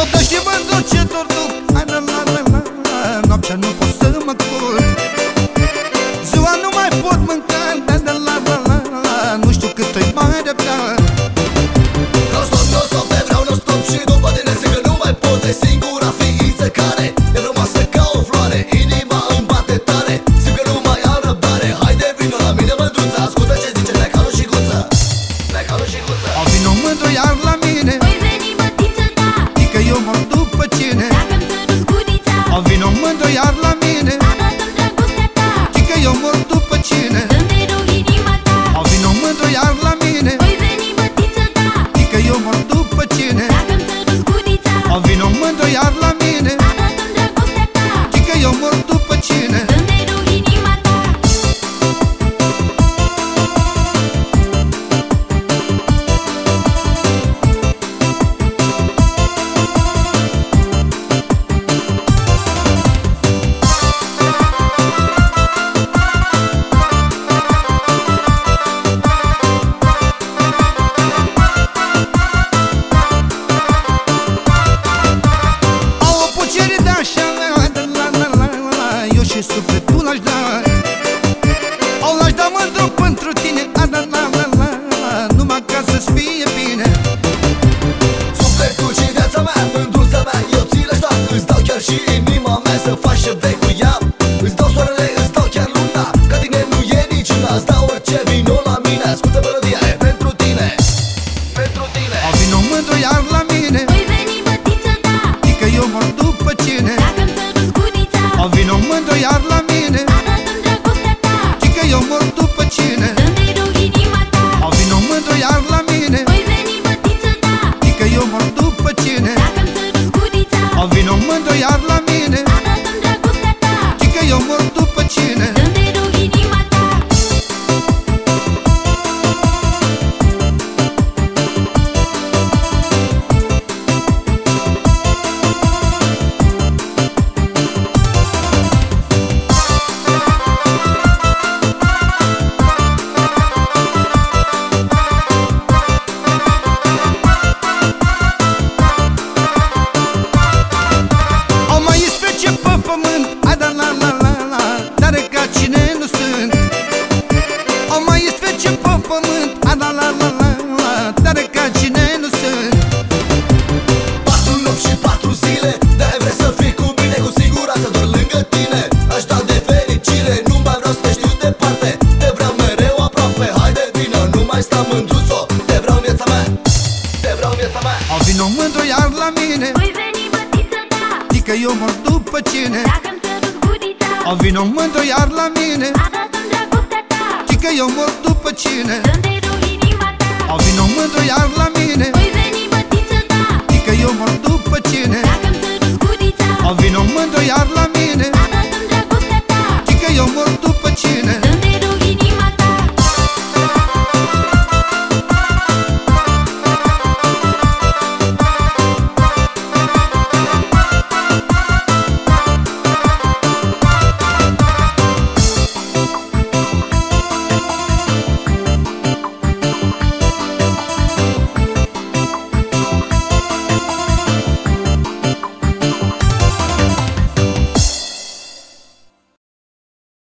o dă și văzut ce tortuc Noaptea nu pot să mă culc. Ziua nu mai pot mânca. yarlam plăcere de așa la, la, la, la, la, Eu și sufletul aș da Au vino mândru iar la mine. Voi veni bătiță, da. Zică eu mor după cine? Dacă-mi sărut gurița Au vino mândru iar la mine. Arată-mi dragostea ta. Zică eu mor după cine? Să-mi dai rău inima ta. Au vino mândru iar la mine. Voi